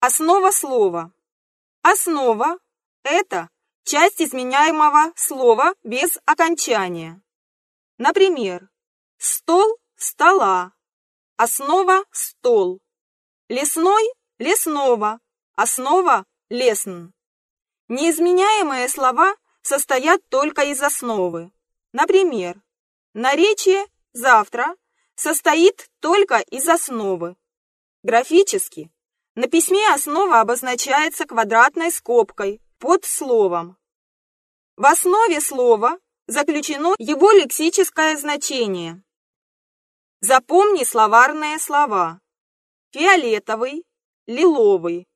Основа слова. Основа – это часть изменяемого слова без окончания. Например, стол – стола, основа – стол, лесной – лесного, основа – лесн. Неизменяемые слова состоят только из основы. Например, наречие «завтра» состоит только из основы. Графически на письме основа обозначается квадратной скобкой под словом. В основе слова заключено его лексическое значение. Запомни словарные слова. Фиолетовый, лиловый,